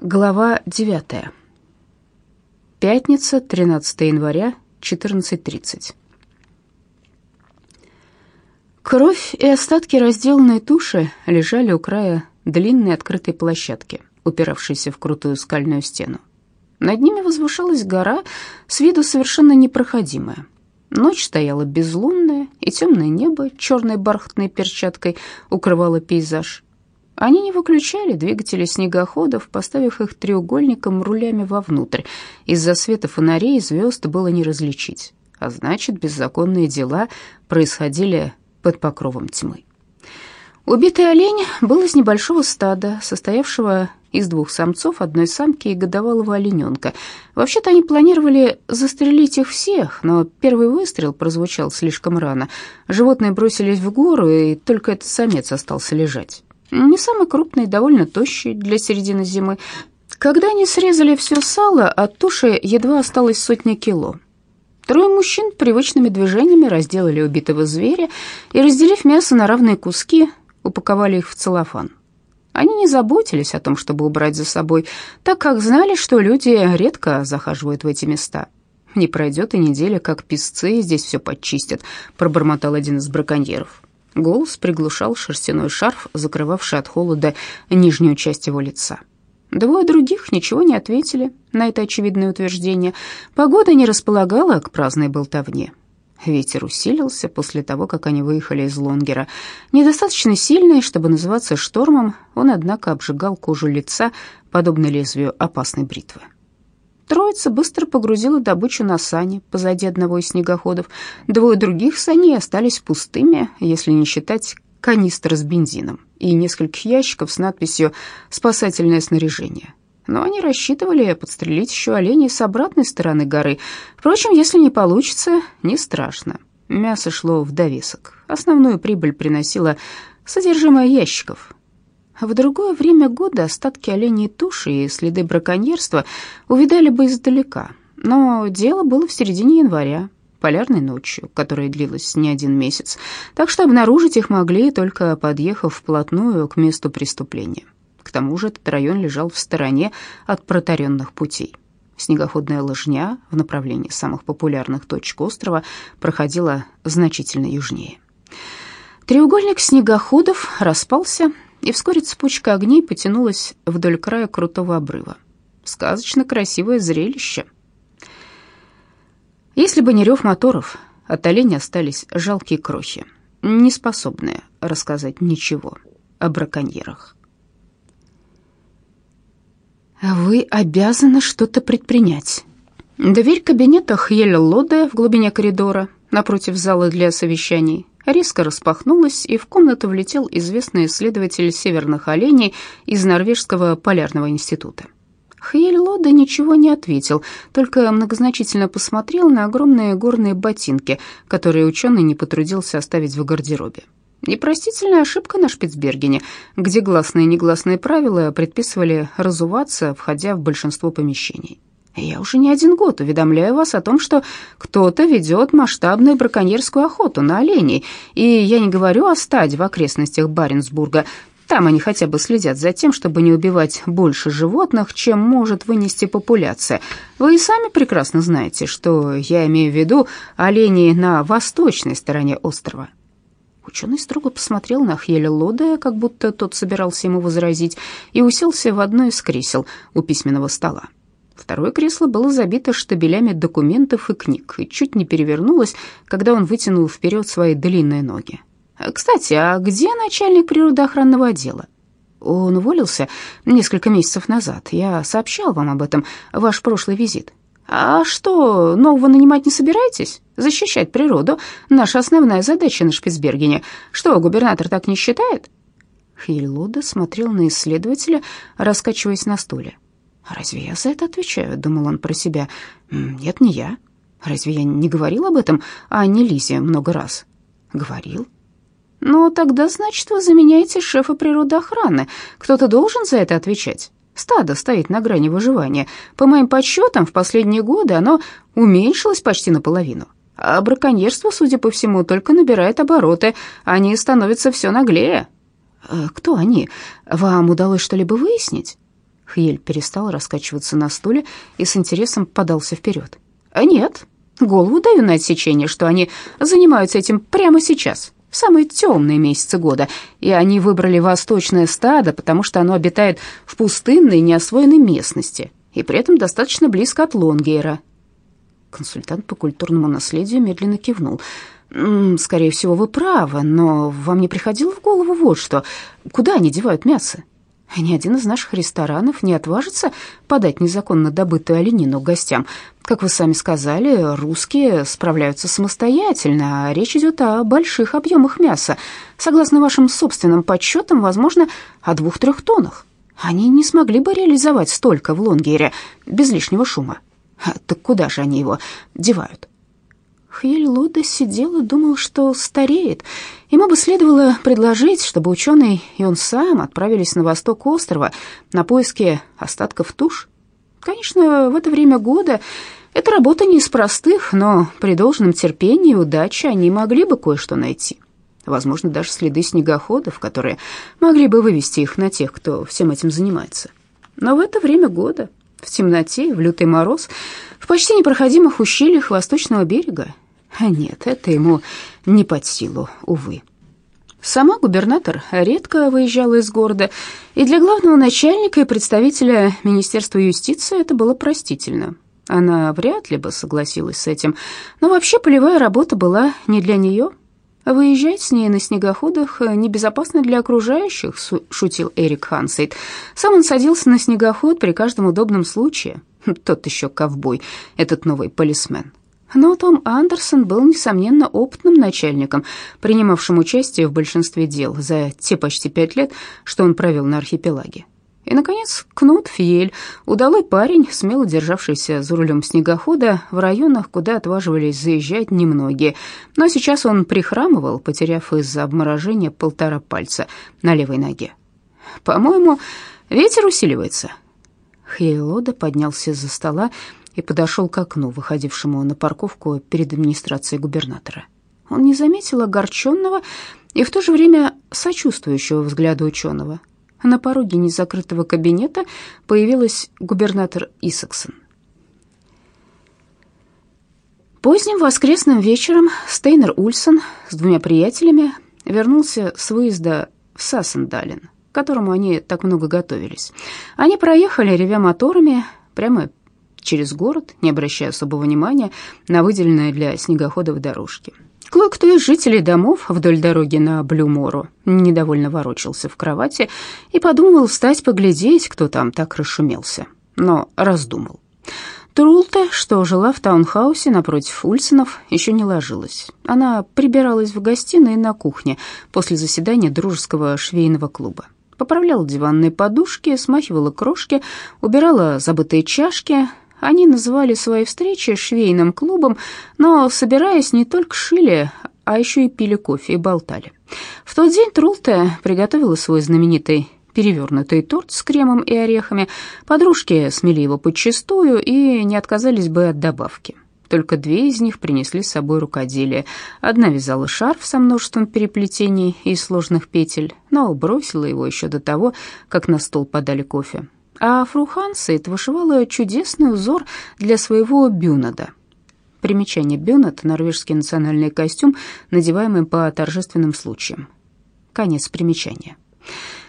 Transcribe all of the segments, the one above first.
Глава 9. Пятница, 13 января, 14.30. Кровь и остатки разделанной туши лежали у края длинной открытой площадки, упиравшейся в крутую скальную стену. Над ними возвышалась гора, с виду совершенно непроходимая. Ночь стояла безлунная, и темное небо черной бархатной перчаткой укрывало пейзаж. Они не выключали двигатели снегоходов, поставив их треугольником рулями вовнутрь. Из-за света фонарей звезд было не различить, а значит, беззаконные дела происходили под покровом тьмы. Убитый олень был из небольшого стада, состоявшего из двух самцов, одной самки и годовалого олененка. Вообще-то они планировали застрелить их всех, но первый выстрел прозвучал слишком рано. Животные бросились в гору, и только этот самец остался лежать. Не самый крупный, довольно тощий для середины зимы. Когда они срезали все сало, от туши едва осталось сотня кило. Трое мужчин привычными движениями разделали убитого зверя и, разделив мясо на равные куски, упаковали их в целлофан. Они не заботились о том, чтобы убрать за собой, так как знали, что люди редко захаживают в эти места. «Не пройдет и неделя, как песцы здесь все подчистят», — пробормотал один из браконьеров. Голос приглушал шерстяной шарф, закрывавший от холода нижнюю часть его лица. Двое других ничего не ответили на это очевидное утверждение. Погода не располагала к праздной болтовне. Ветер усилился после того, как они выехали из Лонгера. Недостаточно сильный, чтобы называться штормом, он, однако, обжигал кожу лица, подобно лезвию опасной бритвы. Троица быстро погрузила добычу на сани позади одного из снегоходов. Двое других саней остались пустыми, если не считать канистр с бензином и нескольких ящиков с надписью «Спасательное снаряжение». Но они рассчитывали подстрелить еще оленей с обратной стороны горы. Впрочем, если не получится, не страшно. Мясо шло в довесок. Основную прибыль приносило содержимое ящиков. В другое время года остатки оленей туши и следы браконьерства увидали бы издалека. Но дело было в середине января, полярной ночью, которая длилась не один месяц, так что обнаружить их могли, только подъехав вплотную к месту преступления. К тому же этот район лежал в стороне от протаренных путей. Снегоходная лыжня в направлении самых популярных точек острова проходила значительно южнее. Треугольник снегоходов распался, и вскоре цепочка огней потянулась вдоль края крутого обрыва. Сказочно красивое зрелище. Если бы не рев моторов, от оленя остались жалкие крохи, не способные рассказать ничего о браконьерах. «Вы обязаны что-то предпринять». Дверь кабинета Хьеля Лоде в глубине коридора, напротив зала для совещаний, резко распахнулась, и в комнату влетел известный исследователь северных оленей из Норвежского полярного института. Хьель Лода ничего не ответил, только многозначительно посмотрел на огромные горные ботинки, которые ученый не потрудился оставить в гардеробе. Непростительная ошибка на Шпицбергене, где гласные и негласные правила предписывали разуваться, входя в большинство помещений. Я уже не один год уведомляю вас о том, что кто-то ведет масштабную браконьерскую охоту на оленей, и я не говорю о стаде в окрестностях Баренцбурга. Там они хотя бы следят за тем, чтобы не убивать больше животных, чем может вынести популяция. Вы и сами прекрасно знаете, что я имею в виду оленей на восточной стороне острова. Ученый строго посмотрел на Хьеля Лода, как будто тот собирался ему возразить, и уселся в одно из кресел у письменного стола. Второе кресло было забито штабелями документов и книг и чуть не перевернулось, когда он вытянул вперед свои длинные ноги. «Кстати, а где начальник природоохранного отдела?» «Он уволился несколько месяцев назад. Я сообщал вам об этом, ваш прошлый визит». «А что, нового нанимать не собираетесь? Защищать природу — наша основная задача на Шпицбергене. Что, губернатор так не считает?» Хейлода смотрел на исследователя, раскачиваясь на стуле. «Разве я за это отвечаю?» — думал он про себя. «Нет, не я. Разве я не говорил об этом а не много раз?» «Говорил». «Ну, тогда, значит, вы заменяете шефа природоохраны. Кто-то должен за это отвечать. Стадо стоит на грани выживания. По моим подсчетам, в последние годы оно уменьшилось почти наполовину. А браконьерство, судя по всему, только набирает обороты. Они становятся все наглее». «Э, «Кто они? Вам удалось что-либо выяснить?» Хьель перестал раскачиваться на стуле и с интересом подался вперед. «А нет, голову даю на отсечение, что они занимаются этим прямо сейчас, в самые темные месяцы года, и они выбрали восточное стадо, потому что оно обитает в пустынной, неосвоенной местности, и при этом достаточно близко от Лонгейра». Консультант по культурному наследию медленно кивнул. «Скорее всего, вы правы, но вам не приходило в голову вот что. Куда они девают мясо? Ни один из наших ресторанов не отважится подать незаконно добытую оленину гостям. Как вы сами сказали, русские справляются самостоятельно, а речь идет о больших объемах мяса. Согласно вашим собственным подсчетам, возможно, о двух-трех тоннах. Они не смогли бы реализовать столько в Лонгере без лишнего шума. Так куда же они его девают? Хьель Луда сидел и думал, что стареет. Ему бы следовало предложить, чтобы ученый и он сам отправились на восток острова на поиски остатков туш. Конечно, в это время года эта работа не из простых, но при должном терпении и удаче они могли бы кое-что найти. Возможно, даже следы снегоходов, которые могли бы вывести их на тех, кто всем этим занимается. Но в это время года, в темноте, в лютый мороз, в почти непроходимых ущельях восточного берега, нет, это ему не под силу, увы. Сама губернатор редко выезжала из города, и для главного начальника и представителя Министерства юстиции это было простительно. Она вряд ли бы согласилась с этим, но вообще полевая работа была не для нее. «Выезжать с ней на снегоходах небезопасно для окружающих», — шутил Эрик Хансейд. Сам он садился на снегоход при каждом удобном случае. Тот еще ковбой, этот новый полисмен. Но Том Андерсон был, несомненно, опытным начальником, принимавшим участие в большинстве дел за те почти пять лет, что он провел на архипелаге. И, наконец, Кнут Фьель, удалой парень, смело державшийся за рулем снегохода в районах, куда отваживались заезжать немногие. Но сейчас он прихрамывал, потеряв из-за обморожения полтора пальца на левой ноге. «По-моему, ветер усиливается». Хейлода поднялся из-за стола и подошел к окну, выходившему на парковку перед администрацией губернатора. Он не заметил огорченного и в то же время сочувствующего взгляда ученого. На пороге незакрытого кабинета появилась губернатор Исаксон. Поздним воскресным вечером Стейнер Ульсон с двумя приятелями вернулся с выезда в Сассендален, к которому они так много готовились. Они проехали, ревя моторами, прямо через город, не обращая особого внимания на выделенные для снегоходов дорожки. Кое-кто из жителей домов вдоль дороги на Блюмору недовольно ворочался в кровати и подумал встать поглядеть, кто там так расшумелся, но раздумал. Трулте, что жила в таунхаусе напротив Ульсонов, еще не ложилась. Она прибиралась в гостиной и на кухне после заседания дружеского швейного клуба. Поправляла диванные подушки, смахивала крошки, убирала забытые чашки, они называли свои встречи швейным клубом, но, собираясь, не только шили, а еще и пили кофе и болтали. В тот день Трулте приготовила свой знаменитый перевернутый торт с кремом и орехами. Подружки смели его подчистую и не отказались бы от добавки. Только две из них принесли с собой рукоделие. Одна вязала шарф со множеством переплетений и сложных петель, но бросила его еще до того, как на стол подали кофе а фру Хансейт вышивала чудесный узор для своего бюнада. Примечание бюнад — норвежский национальный костюм, надеваемый по торжественным случаям. Конец примечания.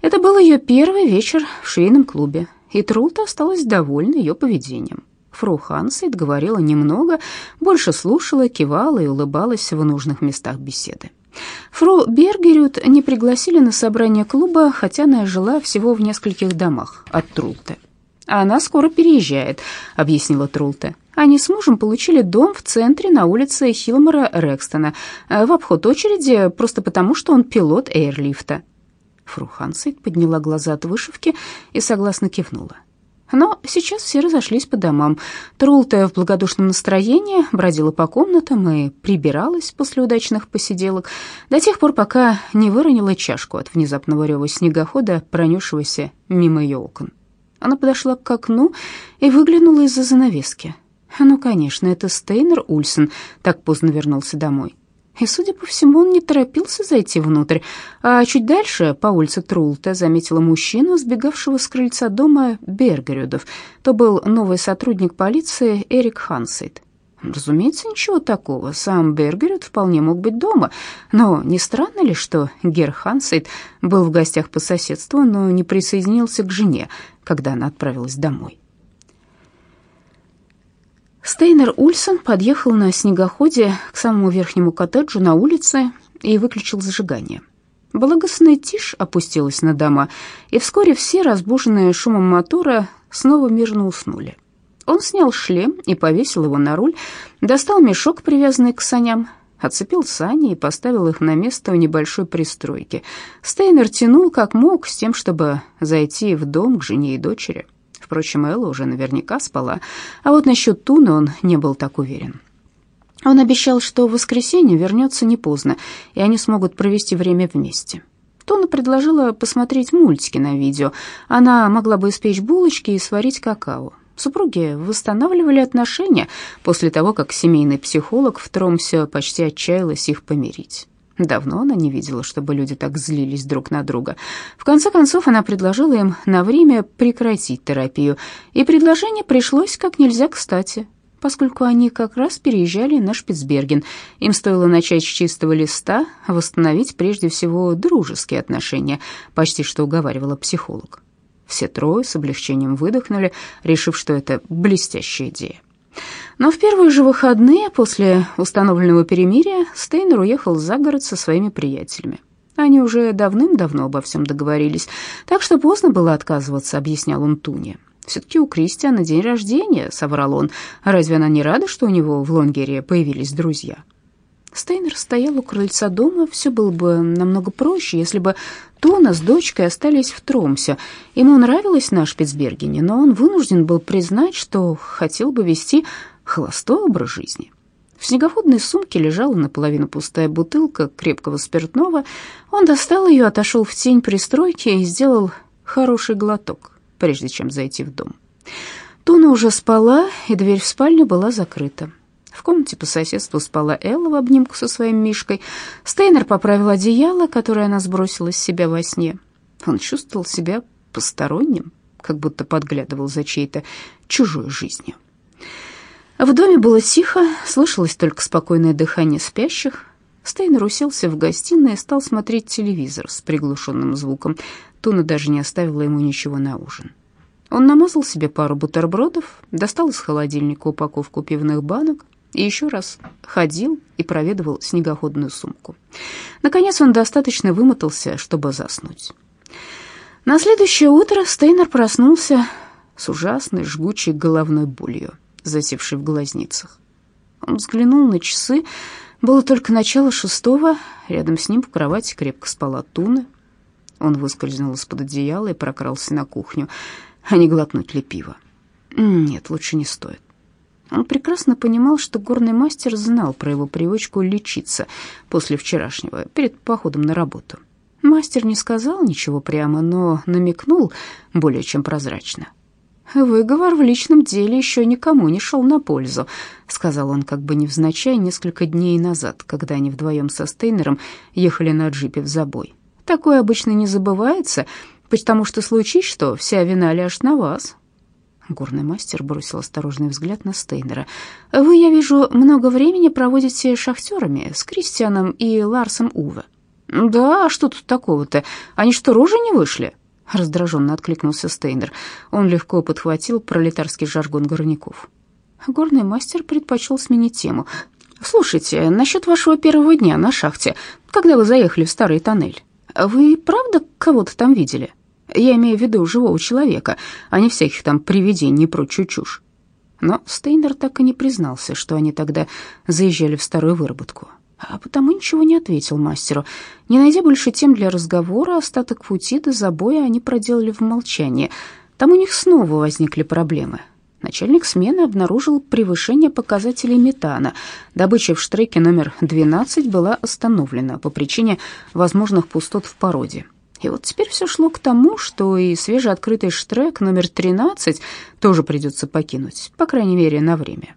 Это был ее первый вечер в швейном клубе, и Трулта осталась довольна ее поведением. Фру Хансейт говорила немного, больше слушала, кивала и улыбалась в нужных местах беседы. Фру Бергерют не пригласили на собрание клуба, хотя она жила всего в нескольких домах от Трулте. «Она скоро переезжает», — объяснила Трулте. Они с мужем получили дом в центре на улице Хилмора Рекстона в обход очереди просто потому, что он пилот эйрлифта. Фру Хансейд подняла глаза от вышивки и согласно кивнула. Но сейчас все разошлись по домам. Трулта в благодушном настроении бродила по комнатам и прибиралась после удачных посиделок до тех пор, пока не выронила чашку от внезапного рева снегохода, пронесшегося мимо ее окон. Она подошла к окну и выглянула из-за занавески. Ну, конечно, это Стейнер Ульсен так поздно вернулся домой. И, судя по всему, он не торопился зайти внутрь. А чуть дальше, по улице Трулта, заметила мужчину, сбегавшего с крыльца дома Бергерюдов. То был новый сотрудник полиции Эрик Хансейд. Разумеется, ничего такого. Сам Бергерюд вполне мог быть дома. Но не странно ли, что Гер Хансейд был в гостях по соседству, но не присоединился к жене, когда она отправилась домой? Стейнер Ульсон подъехал на снегоходе к самому верхнему коттеджу на улице и выключил зажигание. Благостная тишь опустилась на дома, и вскоре все, разбуженные шумом мотора, снова мирно уснули. Он снял шлем и повесил его на руль, достал мешок, привязанный к саням, отцепил сани и поставил их на место в небольшой пристройке. Стейнер тянул как мог с тем, чтобы зайти в дом к жене и дочери. Впрочем, Элла уже наверняка спала, а вот насчет Туны он не был так уверен. Он обещал, что в воскресенье вернется не поздно, и они смогут провести время вместе. Туна предложила посмотреть мультики на видео. Она могла бы испечь булочки и сварить какао. Супруги восстанавливали отношения после того, как семейный психолог в Тромсе почти отчаялась их помирить. Давно она не видела, чтобы люди так злились друг на друга. В конце концов, она предложила им на время прекратить терапию, и предложение пришлось как нельзя кстати, поскольку они как раз переезжали на Шпицберген. Им стоило начать с чистого листа, восстановить прежде всего дружеские отношения, почти что уговаривала психолог. Все трое с облегчением выдохнули, решив, что это блестящая идея. Но в первые же выходные после установленного перемирия Стейнер уехал за город со своими приятелями. Они уже давным-давно обо всем договорились, так что поздно было отказываться, объяснял он Туне. «Все-таки у Кристиана день рождения», — соврал он. «Разве она не рада, что у него в Лонгере появились друзья?» Стейнер стоял у крыльца дома. Все было бы намного проще, если бы Тона с дочкой остались в Тромсе. Ему нравилось на Шпицбергене, но он вынужден был признать, что хотел бы вести холостой образ жизни. В снегоходной сумке лежала наполовину пустая бутылка крепкого спиртного. Он достал ее, отошел в тень пристройки и сделал хороший глоток, прежде чем зайти в дом. Туна уже спала, и дверь в спальню была закрыта. В комнате по соседству спала Элла в обнимку со своим Мишкой. Стейнер поправил одеяло, которое она сбросила с себя во сне. Он чувствовал себя посторонним, как будто подглядывал за чьей-то чужой жизнью. В доме было тихо, слышалось только спокойное дыхание спящих. Стейнер уселся в гостиной и стал смотреть телевизор с приглушенным звуком. Туна даже не оставила ему ничего на ужин. Он намазал себе пару бутербродов, достал из холодильника упаковку пивных банок и еще раз ходил и проведывал снегоходную сумку. Наконец он достаточно вымотался, чтобы заснуть. На следующее утро Стейнер проснулся с ужасной жгучей головной болью засевший в глазницах. Он взглянул на часы. Было только начало шестого. Рядом с ним в кровати крепко спала Туна. Он выскользнул из-под одеяла и прокрался на кухню. А не глотнуть ли пиво? Нет, лучше не стоит. Он прекрасно понимал, что горный мастер знал про его привычку лечиться после вчерашнего, перед походом на работу. Мастер не сказал ничего прямо, но намекнул более чем прозрачно. «Выговор в личном деле еще никому не шел на пользу», — сказал он как бы невзначай несколько дней назад, когда они вдвоем со Стейнером ехали на джипе в забой. «Такое обычно не забывается, потому что случись что, вся вина ляжет на вас». Горный мастер бросил осторожный взгляд на Стейнера. «Вы, я вижу, много времени проводите шахтерами с Кристианом и Ларсом Уве». «Да, а что тут такого-то? Они что, рожи не вышли?» Раздраженно откликнулся Стейнер. Он легко подхватил пролетарский жаргон горняков. Горный мастер предпочел сменить тему. «Слушайте, насчет вашего первого дня на шахте, когда вы заехали в старый тоннель, вы правда кого-то там видели? Я имею в виду живого человека, а не всяких там привидений и прочую чушь». Но Стейнер так и не признался, что они тогда заезжали в старую выработку а потому ничего не ответил мастеру. Не найдя больше тем для разговора, остаток пути до забоя они проделали в молчании. Там у них снова возникли проблемы. Начальник смены обнаружил превышение показателей метана. Добыча в штреке номер 12 была остановлена по причине возможных пустот в породе. И вот теперь все шло к тому, что и свежеоткрытый штрек номер 13 тоже придется покинуть, по крайней мере, на время.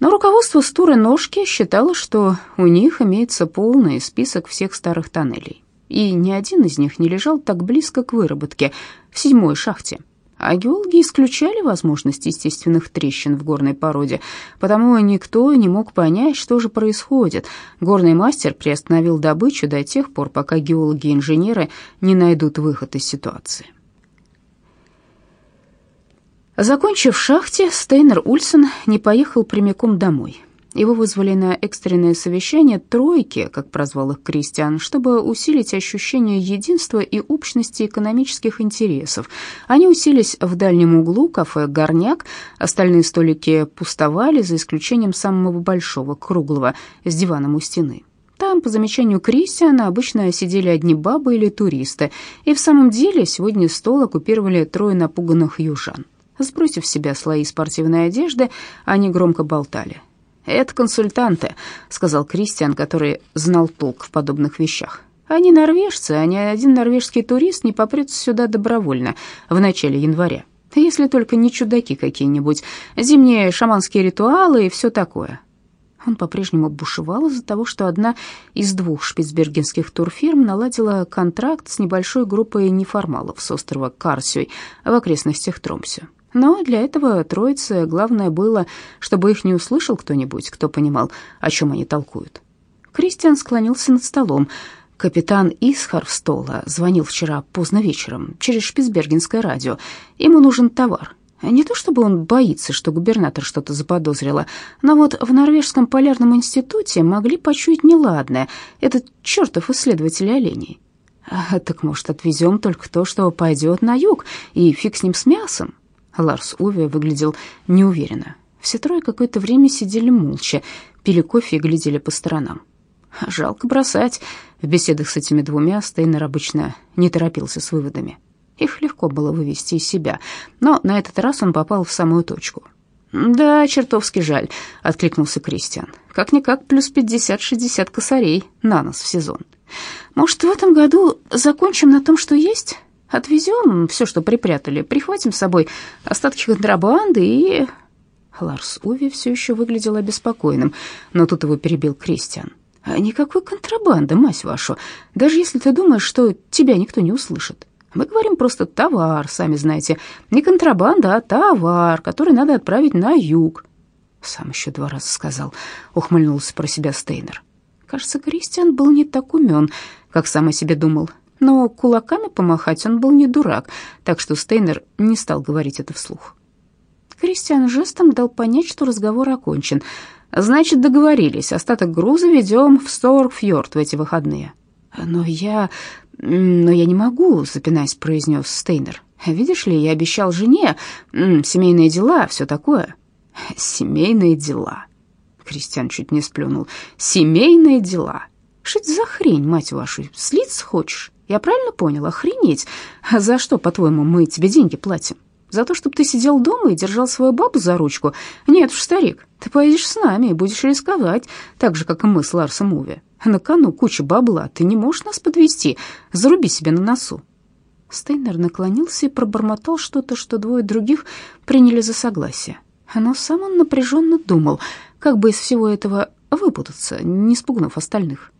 Но руководство Стуры Ножки считало, что у них имеется полный список всех старых тоннелей, и ни один из них не лежал так близко к выработке в седьмой шахте. А геологи исключали возможность естественных трещин в горной породе, потому никто не мог понять, что же происходит. Горный мастер приостановил добычу до тех пор, пока геологи и инженеры не найдут выход из ситуации. Закончив в шахте, Стейнер Ульсен не поехал прямиком домой. Его вызвали на экстренное совещание «тройки», как прозвал их Кристиан, чтобы усилить ощущение единства и общности экономических интересов. Они уселись в дальнем углу кафе «Горняк», остальные столики пустовали, за исключением самого большого, круглого, с диваном у стены. Там, по замечанию Кристиана, обычно сидели одни бабы или туристы, и в самом деле сегодня стол оккупировали трое напуганных южан. Сбросив с себя слои спортивной одежды, они громко болтали. «Это консультанты», — сказал Кристиан, который знал толк в подобных вещах. «Они норвежцы, а ни один норвежский турист не попрется сюда добровольно в начале января. Если только не чудаки какие-нибудь, зимние шаманские ритуалы и все такое». Он по-прежнему бушевал из-за того, что одна из двух шпицбергенских турфирм наладила контракт с небольшой группой неформалов с острова Карсюй в окрестностях Тромсю. Но для этого троице главное было, чтобы их не услышал кто-нибудь, кто понимал, о чем они толкуют. Кристиан склонился над столом. Капитан Исхарвстола звонил вчера поздно вечером через шпицбергенское радио. Ему нужен товар. Не то чтобы он боится, что губернатор что-то заподозрила, но вот в Норвежском полярном институте могли почуять неладное. Этот чертов исследователь оленей. А, так, может, отвезем только то, что пойдет на юг, и фиг с ним с мясом. Ларс Уве выглядел неуверенно. Все трое какое-то время сидели молча, пили кофе и глядели по сторонам. Жалко бросать. В беседах с этими двумя Стейнер обычно не торопился с выводами. Их легко было вывести из себя, но на этот раз он попал в самую точку. «Да, чертовски жаль», — откликнулся Кристиан. «Как-никак плюс пятьдесят-шестьдесят косарей на нас в сезон. Может, в этом году закончим на том, что есть?» Отвезем все, что припрятали, прихватим с собой остатки контрабанды и...» Ларс Уви все еще выглядел обеспокоенным, но тут его перебил Кристиан. «А «Никакой контрабанды, мать вашу, даже если ты думаешь, что тебя никто не услышит. Мы говорим просто товар, сами знаете. Не контрабанда, а товар, который надо отправить на юг». «Сам еще два раза сказал», — ухмыльнулся про себя Стейнер. Кажется, Кристиан был не так умен, как сам о себе думал. Но кулаками помахать он был не дурак, так что Стейнер не стал говорить это вслух. Кристиан жестом дал понять, что разговор окончен. «Значит, договорились. Остаток груза ведем в Сторгфьорд в эти выходные». «Но я... но я не могу», — запинаясь, произнес Стейнер. «Видишь ли, я обещал жене. Семейные дела, все такое». «Семейные дела». Кристиан чуть не сплюнул. «Семейные дела. Что это за хрень, мать вашу, слиться хочешь?» Я правильно понял? Охренеть. За что, по-твоему, мы тебе деньги платим? За то, чтобы ты сидел дома и держал свою бабу за ручку? Нет уж, старик, ты поедешь с нами и будешь рисковать, так же, как и мы с Ларсом Уви. На кону куча бабла, ты не можешь нас подвести. Заруби себе на носу. Стейнер наклонился и пробормотал что-то, что двое других приняли за согласие. Но сам он напряженно думал, как бы из всего этого выпутаться, не спугнув остальных.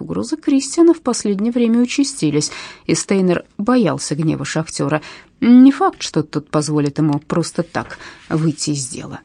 Угрозы Кристиана в последнее время участились, и Стейнер боялся гнева шахтера. Не факт, что тот позволит ему просто так выйти из дела.